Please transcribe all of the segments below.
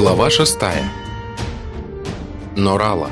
Глава шестая. Норала.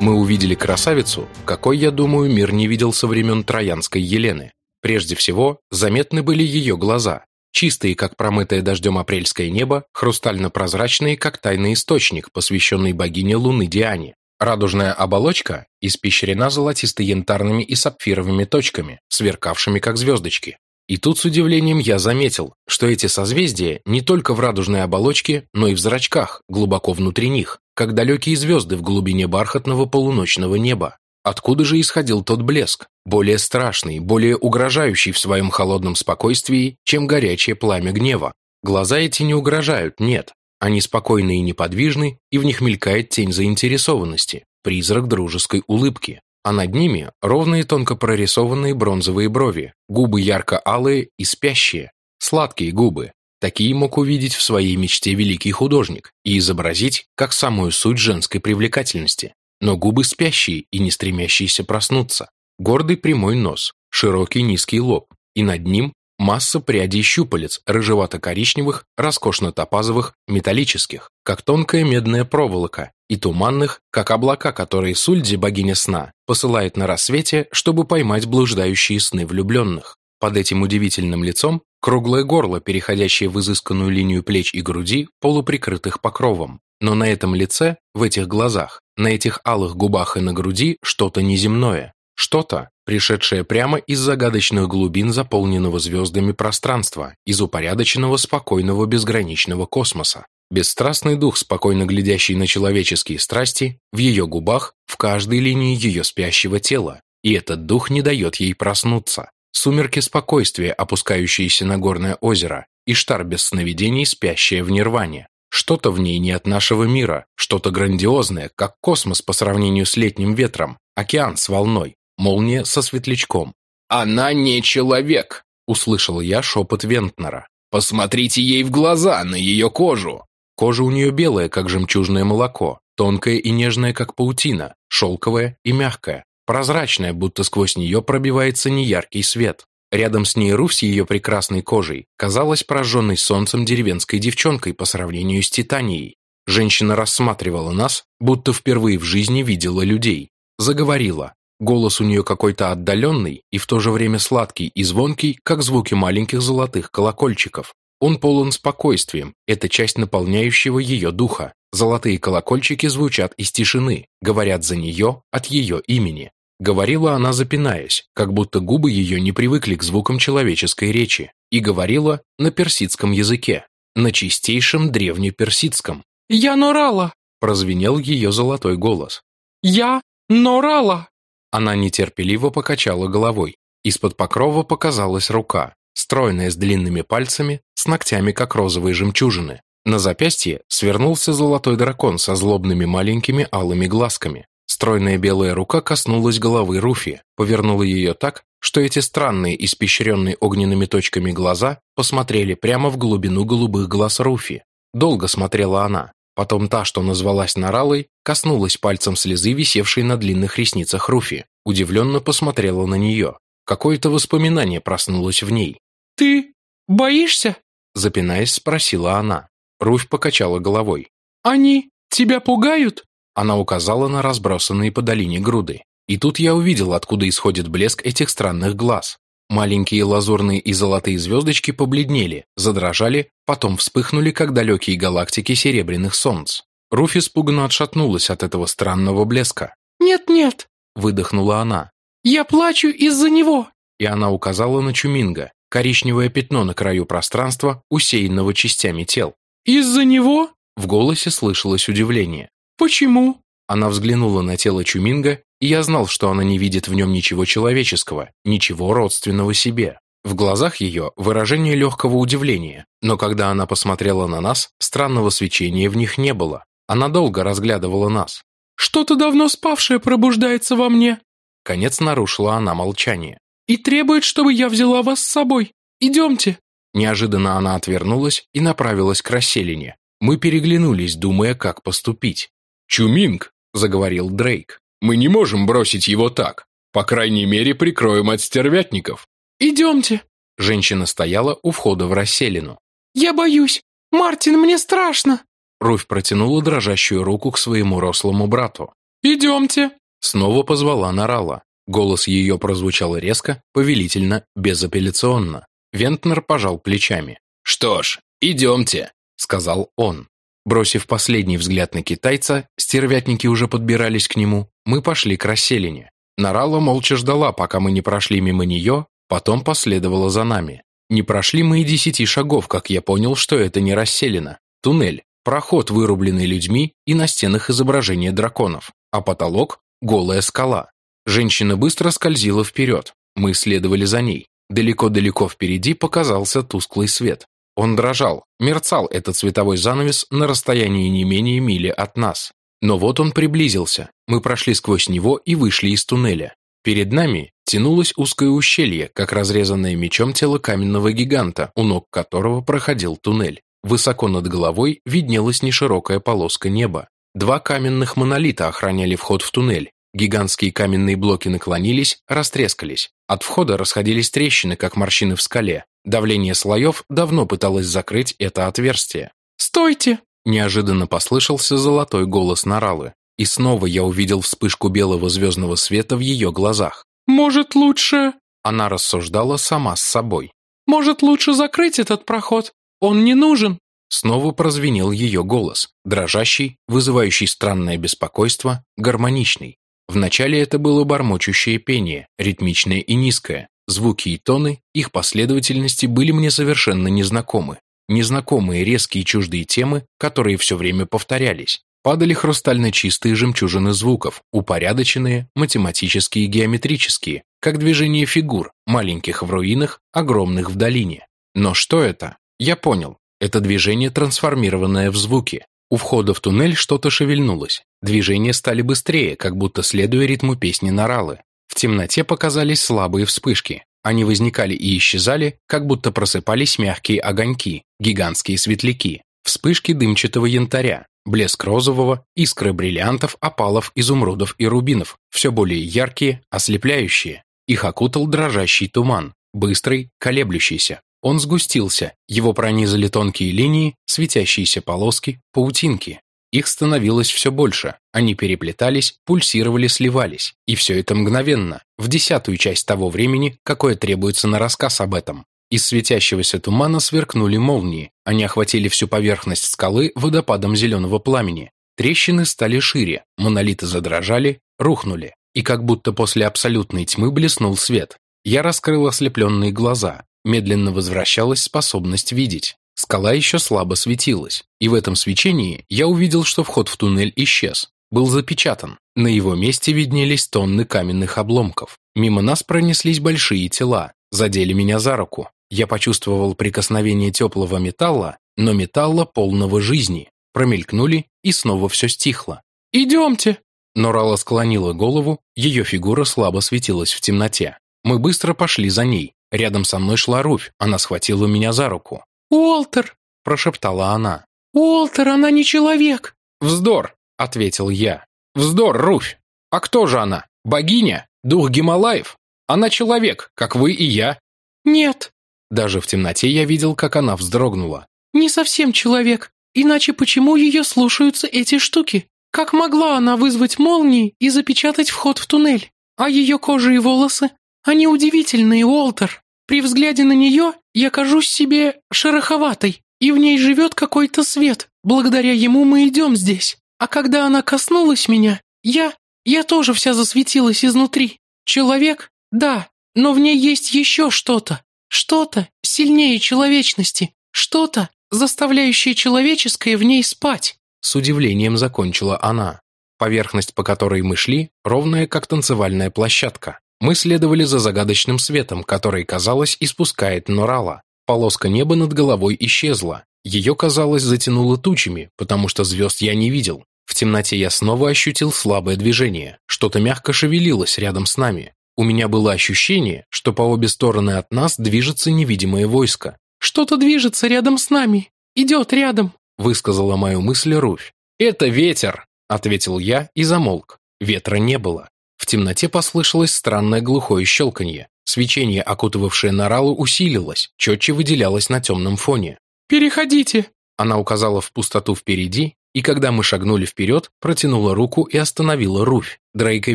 Мы увидели красавицу, какой, я думаю, мир не видел со времен Троянской Елены. Прежде всего, заметны были ее глаза, чистые, как промытое дождем апрельское небо, хрустально-прозрачные, как тайный источник, посвященный богине Луны Диане. Радужная оболочка испещрена золотисто-янтарными и сапфировыми точками, сверкавшими как звездочки. И тут с удивлением я заметил, что эти созвездия не только в радужной оболочке, но и в зрачках, глубоко внутри них, как далекие звезды в глубине бархатного полуночного неба. Откуда же исходил тот блеск, более страшный, более угрожающий в своем холодном спокойствии, чем горячее пламя гнева? Глаза эти не угрожают, нет. Они спокойны и неподвижны, и в них мелькает тень заинтересованности, призрак дружеской улыбки а над ними ровные тонко прорисованные бронзовые брови, губы ярко-алые и спящие, сладкие губы. Такие мог увидеть в своей мечте великий художник и изобразить как самую суть женской привлекательности. Но губы спящие и не стремящиеся проснуться. Гордый прямой нос, широкий низкий лоб, и над ним масса прядей щупалец, рыжевато-коричневых, роскошно-топазовых, металлических, как тонкая медная проволока, и туманных, как облака, которые Сульди, богиня сна, посылает на рассвете, чтобы поймать блуждающие сны влюбленных. Под этим удивительным лицом круглое горло, переходящее в изысканную линию плеч и груди, полуприкрытых покровом. Но на этом лице, в этих глазах, на этих алых губах и на груди что-то неземное. Что-то, пришедшее прямо из загадочных глубин заполненного звездами пространства, из упорядоченного спокойного безграничного космоса. Бесстрастный дух, спокойно глядящий на человеческие страсти, в ее губах, в каждой линии ее спящего тела, и этот дух не дает ей проснуться. Сумерки спокойствия, опускающиеся на горное озеро, и штар без сновидений, спящая в нирване. Что-то в ней не от нашего мира, что-то грандиозное, как космос по сравнению с летним ветром, океан с волной, молния со светлячком. «Она не человек!» – услышал я шепот Вентнера. «Посмотрите ей в глаза, на ее кожу!» Кожа у нее белая, как жемчужное молоко, тонкая и нежная, как паутина, шелковая и мягкая, прозрачная, будто сквозь нее пробивается неяркий свет. Рядом с ней Руфь с ее прекрасной кожей казалась прожженной солнцем деревенской девчонкой по сравнению с Титанией. Женщина рассматривала нас, будто впервые в жизни видела людей. Заговорила. Голос у нее какой-то отдаленный и в то же время сладкий и звонкий, как звуки маленьких золотых колокольчиков. Он полон спокойствием, это часть наполняющего ее духа. Золотые колокольчики звучат из тишины, говорят за нее от ее имени. Говорила она, запинаясь, как будто губы ее не привыкли к звукам человеческой речи, и говорила на персидском языке, на чистейшем древнеперсидском. «Я Норала!» – прозвенел ее золотой голос. «Я Норала!» Она нетерпеливо покачала головой. Из-под покрова показалась рука, стройная с длинными пальцами, с ногтями, как розовые жемчужины. На запястье свернулся золотой дракон со злобными маленькими алыми глазками. Стройная белая рука коснулась головы Руфи, повернула ее так, что эти странные, испещренные огненными точками глаза посмотрели прямо в глубину голубых глаз Руфи. Долго смотрела она. Потом та, что назвалась Наралой, коснулась пальцем слезы, висевшей на длинных ресницах Руфи. Удивленно посмотрела на нее. Какое-то воспоминание проснулось в ней. «Ты боишься?» Запинаясь, спросила она. Руфь покачала головой. «Они тебя пугают?» Она указала на разбросанные по долине груды. И тут я увидел, откуда исходит блеск этих странных глаз. Маленькие лазурные и золотые звездочки побледнели, задрожали, потом вспыхнули, как далекие галактики серебряных солнц. Руфь испуганно отшатнулась от этого странного блеска. «Нет-нет», — выдохнула она. «Я плачу из-за него!» И она указала на Чуминга, коричневое пятно на краю пространства, усеянного частями тел. «Из-за него?» В голосе слышалось удивление. «Почему?» Она взглянула на тело Чуминга, и я знал, что она не видит в нем ничего человеческого, ничего родственного себе. В глазах ее выражение легкого удивления, но когда она посмотрела на нас, странного свечения в них не было. Она долго разглядывала нас. «Что-то давно спавшее пробуждается во мне». Конец нарушила она молчание и требует, чтобы я взяла вас с собой. Идемте». Неожиданно она отвернулась и направилась к расселине. Мы переглянулись, думая, как поступить. «Чуминг», — заговорил Дрейк, — «мы не можем бросить его так. По крайней мере, прикроем от стервятников». «Идемте». Женщина стояла у входа в расселину. «Я боюсь. Мартин, мне страшно!» Руфь протянула дрожащую руку к своему рослому брату. «Идемте!» Снова позвала Нарала. Голос ее прозвучал резко, повелительно, безапелляционно. Вентнер пожал плечами. «Что ж, идемте», — сказал он. Бросив последний взгляд на китайца, стервятники уже подбирались к нему, мы пошли к расселине. Нарала молча ждала, пока мы не прошли мимо нее, потом последовала за нами. Не прошли мы и десяти шагов, как я понял, что это не расселена. Туннель, проход, вырубленный людьми, и на стенах изображение драконов, а потолок – голая скала. Женщина быстро скользила вперед, мы следовали за ней. Далеко-далеко впереди показался тусклый свет. Он дрожал, мерцал этот световой занавес на расстоянии не менее мили от нас. Но вот он приблизился, мы прошли сквозь него и вышли из туннеля. Перед нами тянулось узкое ущелье, как разрезанное мечом тело каменного гиганта, у ног которого проходил туннель. Высоко над головой виднелась неширокая полоска неба. Два каменных монолита охраняли вход в туннель. Гигантские каменные блоки наклонились, растрескались. От входа расходились трещины, как морщины в скале. Давление слоев давно пыталось закрыть это отверстие. «Стойте!» Неожиданно послышался золотой голос Наралы. И снова я увидел вспышку белого звездного света в ее глазах. «Может, лучше...» Она рассуждала сама с собой. «Может, лучше закрыть этот проход? Он не нужен!» Снова прозвенел ее голос, дрожащий, вызывающий странное беспокойство, гармоничный. Вначале это было бормочущее пение, ритмичное и низкое. Звуки и тоны, их последовательности были мне совершенно незнакомы. Незнакомые резкие чуждые темы, которые все время повторялись. Падали хрустально чистые жемчужины звуков, упорядоченные, математические и геометрические, как движение фигур, маленьких в руинах, огромных в долине. Но что это? Я понял. Это движение, трансформированное в звуки. У входа в туннель что-то шевельнулось. Движения стали быстрее, как будто следуя ритму песни Наралы. В темноте показались слабые вспышки. Они возникали и исчезали, как будто просыпались мягкие огоньки, гигантские светляки, вспышки дымчатого янтаря, блеск розового, искры бриллиантов, опалов, изумрудов и рубинов, все более яркие, ослепляющие. Их окутал дрожащий туман, быстрый, колеблющийся, он сгустился, его пронизали тонкие линии, светящиеся полоски, паутинки. Их становилось все больше, они переплетались, пульсировали, сливались. И все это мгновенно, в десятую часть того времени, какое требуется на рассказ об этом. Из светящегося тумана сверкнули молнии, они охватили всю поверхность скалы водопадом зеленого пламени. Трещины стали шире, монолиты задрожали, рухнули. И как будто после абсолютной тьмы блеснул свет. Я раскрыл ослепленные глаза, Медленно возвращалась способность видеть. Скала еще слабо светилась, и в этом свечении я увидел, что вход в туннель исчез. Был запечатан. На его месте виднелись тонны каменных обломков. Мимо нас пронеслись большие тела, задели меня за руку. Я почувствовал прикосновение теплого металла, но металла полного жизни. Промелькнули, и снова все стихло. «Идемте!» Норала склонила голову, ее фигура слабо светилась в темноте. Мы быстро пошли за ней, Рядом со мной шла Руфь, она схватила меня за руку. «Уолтер!» – прошептала она. «Уолтер, она не человек!» «Вздор!» – ответил я. «Вздор, Руфь! А кто же она? Богиня? Дух Гималаев? Она человек, как вы и я!» «Нет!» Даже в темноте я видел, как она вздрогнула. «Не совсем человек. Иначе почему ее слушаются эти штуки? Как могла она вызвать молнии и запечатать вход в туннель? А ее кожа и волосы? Они удивительные, Уолтер!» При взгляде на нее я кажусь себе шероховатой, и в ней живет какой-то свет. Благодаря ему мы идем здесь. А когда она коснулась меня, я... я тоже вся засветилась изнутри. Человек? Да, но в ней есть еще что-то. Что-то сильнее человечности. Что-то, заставляющее человеческое в ней спать. С удивлением закончила она. Поверхность, по которой мы шли, ровная, как танцевальная площадка. Мы следовали за загадочным светом, который, казалось, испускает Норала. Полоска неба над головой исчезла. Ее, казалось, затянуло тучами, потому что звезд я не видел. В темноте я снова ощутил слабое движение. Что-то мягко шевелилось рядом с нами. У меня было ощущение, что по обе стороны от нас движется невидимое войско. «Что-то движется рядом с нами. Идет рядом», — высказала мою мысль Руфь. «Это ветер», — ответил я и замолк. Ветра не было. В темноте послышалось странное глухое щелканье. Свечение, окутывавшее Наралу, усилилось, четче выделялось на темном фоне. «Переходите!» Она указала в пустоту впереди, и когда мы шагнули вперед, протянула руку и остановила Руфь. Дрейк и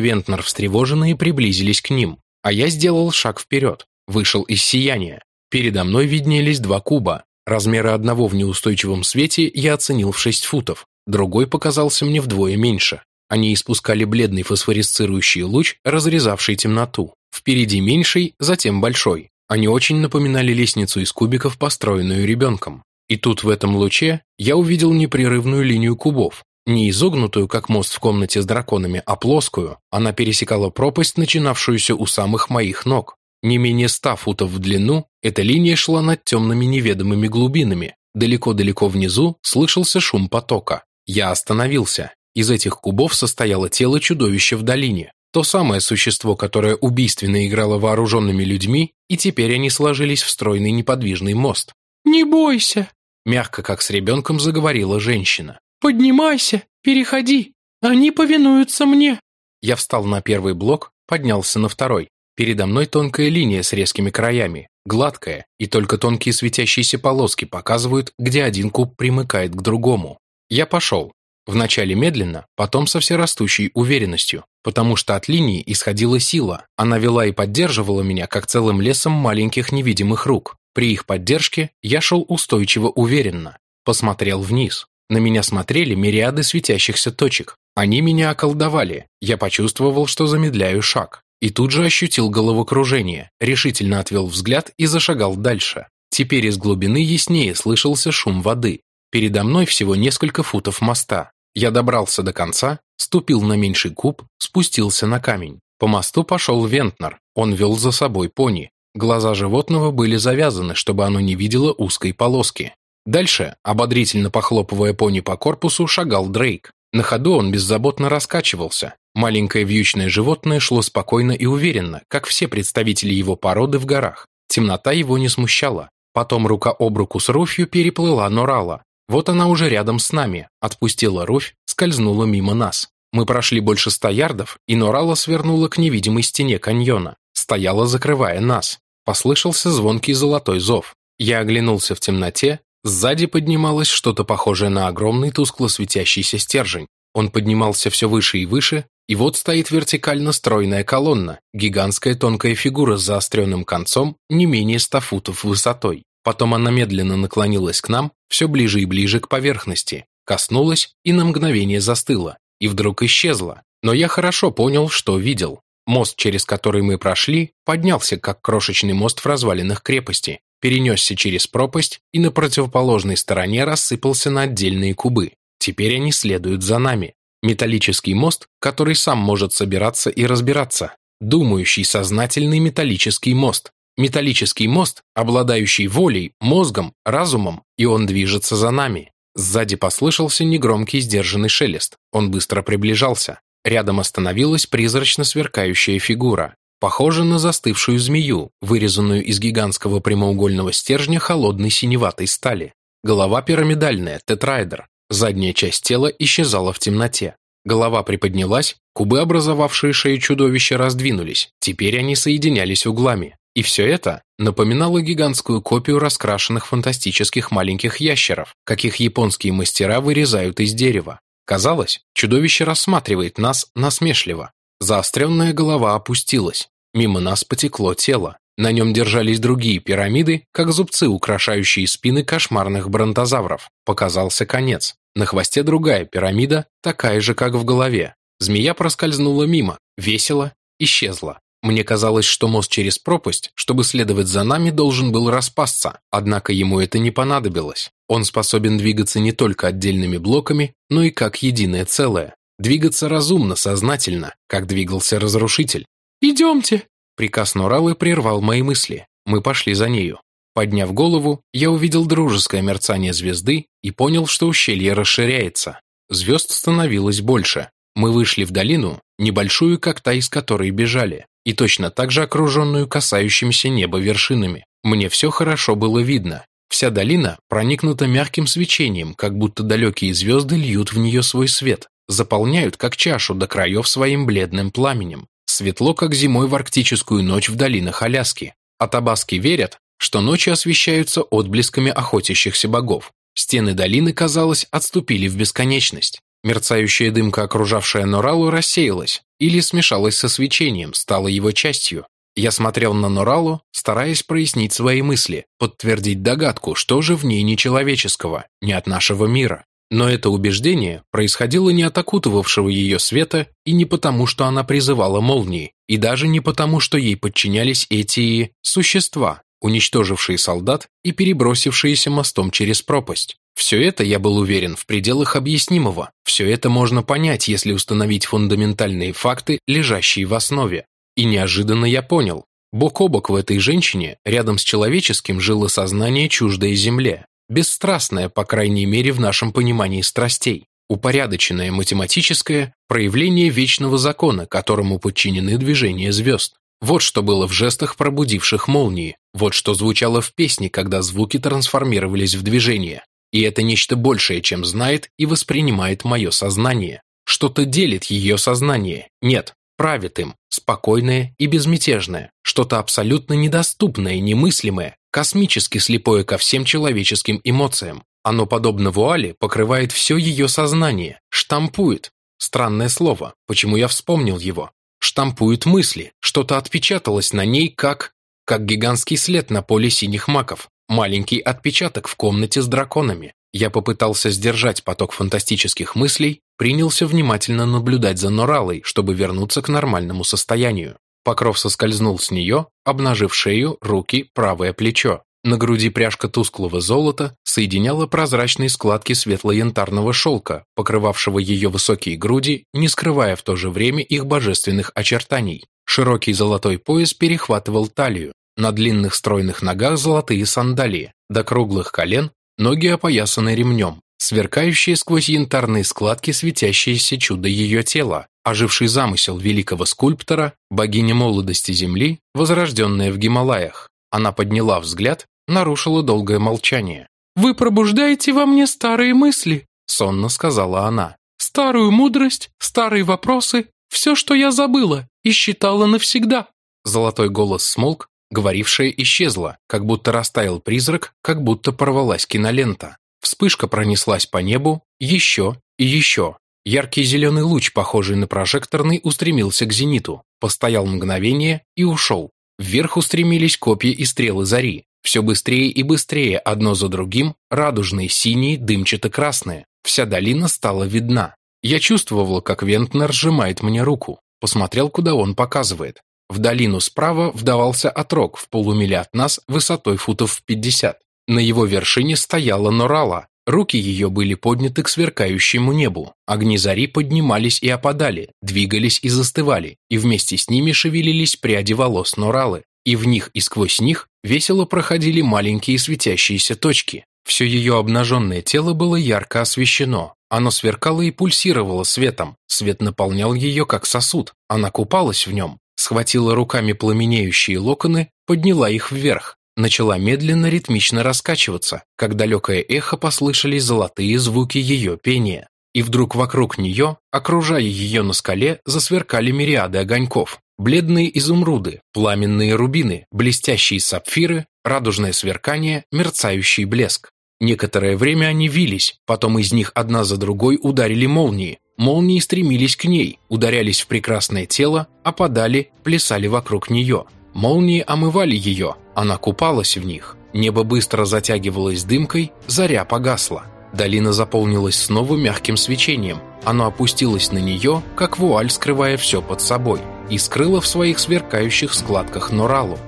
Вентнер встревоженные приблизились к ним, а я сделал шаг вперед, вышел из сияния. Передо мной виднелись два куба. Размеры одного в неустойчивом свете я оценил в 6 футов, другой показался мне вдвое меньше. Они испускали бледный фосфорисцирующий луч, разрезавший темноту. Впереди меньший, затем большой. Они очень напоминали лестницу из кубиков, построенную ребенком. И тут в этом луче я увидел непрерывную линию кубов. Не изогнутую, как мост в комнате с драконами, а плоскую. Она пересекала пропасть, начинавшуюся у самых моих ног. Не менее ста футов в длину, эта линия шла над темными неведомыми глубинами. Далеко-далеко внизу слышался шум потока. Я остановился. Из этих кубов состояло тело чудовища в долине. То самое существо, которое убийственно играло вооруженными людьми, и теперь они сложились в стройный неподвижный мост. «Не бойся!» Мягко, как с ребенком, заговорила женщина. «Поднимайся, переходи, они повинуются мне». Я встал на первый блок, поднялся на второй. Передо мной тонкая линия с резкими краями, гладкая, и только тонкие светящиеся полоски показывают, где один куб примыкает к другому. Я пошел. Вначале медленно, потом со всерастущей уверенностью, потому что от линии исходила сила. Она вела и поддерживала меня, как целым лесом маленьких невидимых рук. При их поддержке я шел устойчиво уверенно. Посмотрел вниз. На меня смотрели мириады светящихся точек. Они меня околдовали. Я почувствовал, что замедляю шаг. И тут же ощутил головокружение, решительно отвел взгляд и зашагал дальше. Теперь из глубины яснее слышался шум воды. Передо мной всего несколько футов моста. Я добрался до конца, ступил на меньший куб, спустился на камень. По мосту пошел Вентнер, он вел за собой пони. Глаза животного были завязаны, чтобы оно не видело узкой полоски. Дальше, ободрительно похлопывая пони по корпусу, шагал Дрейк. На ходу он беззаботно раскачивался. Маленькое вьючное животное шло спокойно и уверенно, как все представители его породы в горах. Темнота его не смущала. Потом рука об руку с Руфью переплыла Норала. Вот она уже рядом с нами, отпустила Руфь, скользнула мимо нас. Мы прошли больше ста ярдов, и Норала свернула к невидимой стене каньона, стояла, закрывая нас. Послышался звонкий золотой зов. Я оглянулся в темноте, сзади поднималось что-то похожее на огромный тускло светящийся стержень. Он поднимался все выше и выше, и вот стоит вертикально стройная колонна, гигантская тонкая фигура с заостренным концом, не менее ста футов высотой. Потом она медленно наклонилась к нам, все ближе и ближе к поверхности, коснулась и на мгновение застыла, и вдруг исчезла. Но я хорошо понял, что видел. Мост, через который мы прошли, поднялся, как крошечный мост в развалинах крепости, перенесся через пропасть и на противоположной стороне рассыпался на отдельные кубы. Теперь они следуют за нами. Металлический мост, который сам может собираться и разбираться. Думающий сознательный металлический мост, Металлический мост, обладающий волей, мозгом, разумом, и он движется за нами. Сзади послышался негромкий сдержанный шелест. Он быстро приближался. Рядом остановилась призрачно сверкающая фигура, похожая на застывшую змею, вырезанную из гигантского прямоугольного стержня холодной синеватой стали. Голова пирамидальная, тетраэдр. Задняя часть тела исчезала в темноте. Голова приподнялась, кубы, образовавшие шею чудовища, раздвинулись. Теперь они соединялись углами. И все это напоминало гигантскую копию раскрашенных фантастических маленьких ящеров, каких японские мастера вырезают из дерева. Казалось, чудовище рассматривает нас насмешливо. Заостренная голова опустилась. Мимо нас потекло тело. На нем держались другие пирамиды, как зубцы, украшающие спины кошмарных бронтозавров. Показался конец. На хвосте другая пирамида, такая же, как в голове. Змея проскользнула мимо, весело, исчезла. Мне казалось, что мост через пропасть, чтобы следовать за нами, должен был распасться, однако ему это не понадобилось. Он способен двигаться не только отдельными блоками, но и как единое целое. Двигаться разумно, сознательно, как двигался разрушитель. «Идемте!» Приказ Норалы прервал мои мысли. Мы пошли за нею. Подняв голову, я увидел дружеское мерцание звезды и понял, что ущелье расширяется. Звезд становилось больше. Мы вышли в долину, небольшую, как та, из которой бежали и точно так же окруженную касающимися неба вершинами. Мне все хорошо было видно. Вся долина проникнута мягким свечением, как будто далекие звезды льют в нее свой свет, заполняют как чашу до краев своим бледным пламенем. Светло, как зимой в арктическую ночь в долинах Аляски. А верят, что ночи освещаются отблесками охотящихся богов. Стены долины, казалось, отступили в бесконечность. Мерцающая дымка, окружавшая Норалу, рассеялась или смешалась со свечением, стала его частью. Я смотрел на Норалу, стараясь прояснить свои мысли, подтвердить догадку, что же в ней нечеловеческого, не от нашего мира. Но это убеждение происходило не от окутывавшего ее света и не потому, что она призывала молнии, и даже не потому, что ей подчинялись эти существа, уничтожившие солдат и перебросившиеся мостом через пропасть. Все это, я был уверен, в пределах объяснимого. Все это можно понять, если установить фундаментальные факты, лежащие в основе. И неожиданно я понял. Бок о бок в этой женщине, рядом с человеческим, жило сознание чуждой земле. Бесстрастное, по крайней мере, в нашем понимании страстей. Упорядоченное математическое проявление вечного закона, которому подчинены движения звезд. Вот что было в жестах пробудивших молнии. Вот что звучало в песне, когда звуки трансформировались в движение. И это нечто большее, чем знает и воспринимает мое сознание. Что-то делит ее сознание. Нет, правит им, спокойное и безмятежное. Что-то абсолютно недоступное, немыслимое, космически слепое ко всем человеческим эмоциям. Оно, подобно вуале, покрывает все ее сознание, штампует. Странное слово, почему я вспомнил его. Штампует мысли, что-то отпечаталось на ней, как... как гигантский след на поле синих маков. Маленький отпечаток в комнате с драконами. Я попытался сдержать поток фантастических мыслей, принялся внимательно наблюдать за Норалой, чтобы вернуться к нормальному состоянию. Покров соскользнул с нее, обнажив шею, руки, правое плечо. На груди пряжка тусклого золота соединяла прозрачные складки светло-янтарного шелка, покрывавшего ее высокие груди, не скрывая в то же время их божественных очертаний. Широкий золотой пояс перехватывал талию, на длинных стройных ногах золотые сандалии, до круглых колен ноги опоясаны ремнем, сверкающие сквозь янтарные складки светящееся чудо ее тела, оживший замысел великого скульптора, богиня молодости Земли, возрожденная в Гималаях. Она подняла взгляд, нарушила долгое молчание. «Вы пробуждаете во мне старые мысли», — сонно сказала она. «Старую мудрость, старые вопросы, все, что я забыла и считала навсегда». Золотой голос смолк, Говорившая исчезла, как будто растаял призрак, как будто порвалась кинолента. Вспышка пронеслась по небу, еще и еще. Яркий зеленый луч, похожий на прожекторный, устремился к зениту, постоял мгновение и ушел. Вверх устремились копья и стрелы зари. Все быстрее и быстрее, одно за другим, радужные, синие, дымчато-красные. Вся долина стала видна. Я чувствовал, как Вентнер сжимает мне руку. Посмотрел, куда он показывает. В долину справа вдавался отрог в полумиле от нас высотой футов в пятьдесят. На его вершине стояла Норала. Руки ее были подняты к сверкающему небу. Огни зари поднимались и опадали, двигались и застывали, и вместе с ними шевелились пряди волос Норалы. И в них и сквозь них весело проходили маленькие светящиеся точки. Все ее обнаженное тело было ярко освещено. Оно сверкало и пульсировало светом. Свет наполнял ее как сосуд. Она купалась в нем схватила руками пламенеющие локоны, подняла их вверх, начала медленно ритмично раскачиваться, как далекое эхо послышались золотые звуки ее пения. И вдруг вокруг нее, окружая ее на скале, засверкали мириады огоньков. Бледные изумруды, пламенные рубины, блестящие сапфиры, радужное сверкание, мерцающий блеск. Некоторое время они вились, потом из них одна за другой ударили молнии, Молнии стремились к ней, ударялись в прекрасное тело, опадали, плясали вокруг нее. Молнии омывали ее, она купалась в них. Небо быстро затягивалось дымкой, заря погасла. Долина заполнилась снова мягким свечением. Оно опустилось на нее, как вуаль, скрывая все под собой, и скрыло в своих сверкающих складках Норалу.